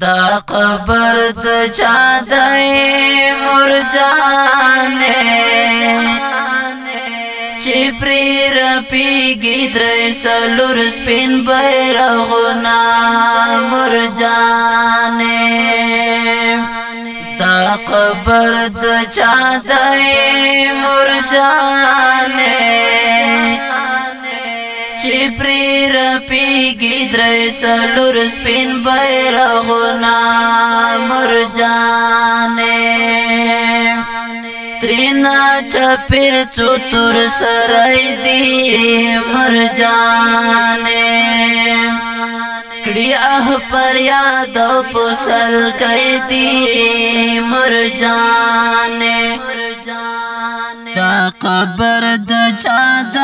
دا قبر د چا دای مرجانې چې پرې رپیږي درې سلور سپین بیرغونه مرجانې دا قبر د چا دای مرجانې پری رپی گی درې سلور سپین بیرغنا مرجانې ترینا چپر چتور سرای دی مرجانې کړیا پر یاد پسل کړي دی مرجانې قبر د چا د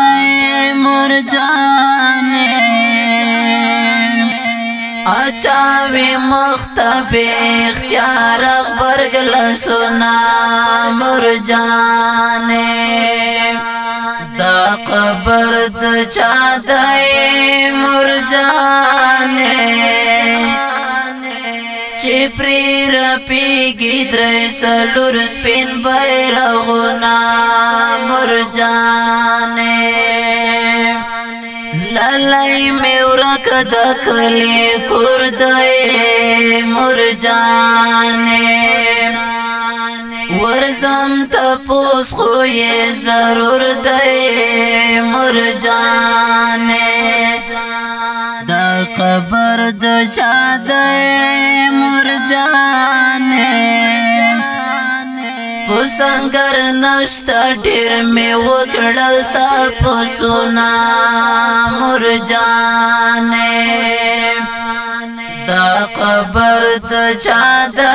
مرجان اچا وی مختف اختیار برګل سنا مرجان د قبر د چا د مرجان چې پرې رپیږي درې سلور سپین بیرغونه مرجانې لالای مې ورک د کلی کوردې مرجانې ورزم ته پوس خو یې ضرور دی قبر د شاده مرجانې پسنګر نشتا ډیر می وکړل تا پسونا مرجانې دا قبر د شاده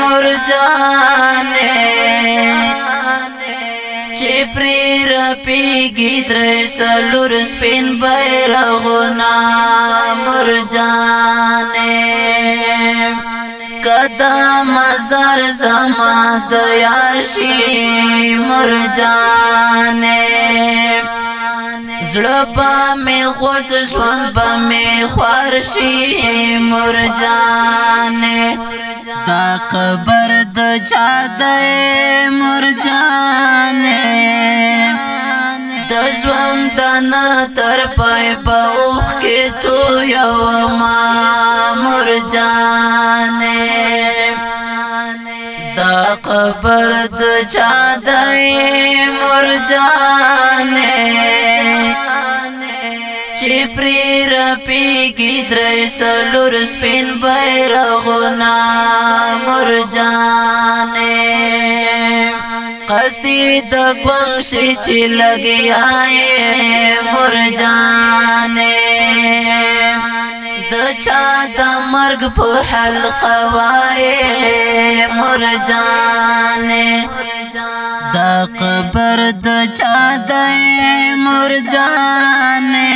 مرجانې پری رپی گی در سلور سپین بیرغنا مرجانے کدا مزار زما د یار شي مرجانے زړه په می غوس ژوند په می خورشي مرجان تا قبر د چا د مرجان د ژوند نه تر پای په اوخ کې تو یو ما مرجان دا قبر د چا دای مرجانې چې پری رپی کی درې سلور سپین بیرغونا مرجانې قصید گونش چی لگی آئے مرجانے دچا دا مرگ پو حلق وائے اور جانے دا قبر د چا دای مور جانے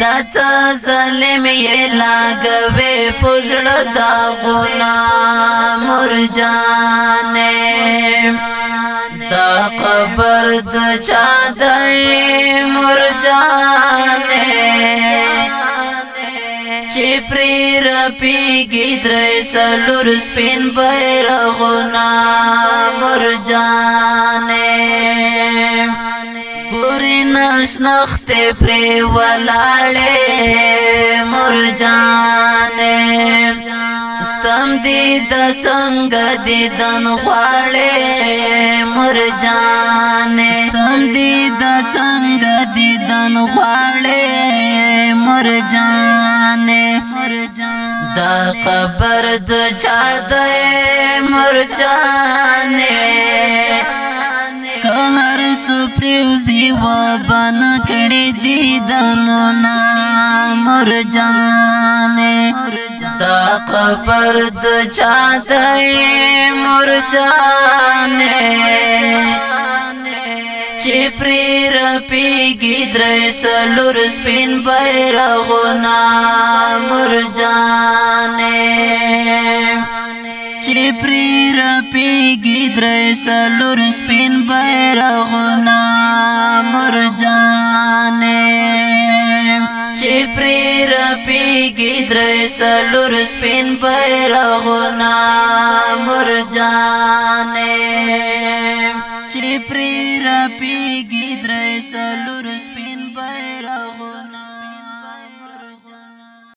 دا څه ظلم یې لاګوي پزړ دا غنا مور جانے دا قبر د چا دای مور جانے چې پری رپی گی درې سلور سپین بیرغونا مرجانې پوری نشنخت پری ولاړې مرجانې ستم دې د څنګه دې دن غواړې مرجانې ستم دې د څنګه دې دن غواړې مور جان دا قبر د چا د مور جان که هر سپریوزی و بن کړي دیدنو نا مور جان دا قبر د چا د مور جان چې پری سپیگی درې سلور سپین بیرغونا مرجانې چې پری رپیگی درې سلور سپین بیرغونا مرجانې چې پری رپیگی درې سلور سپین بیرغونا مرجانې پری را پیگی درې سلور سپین بیرغونه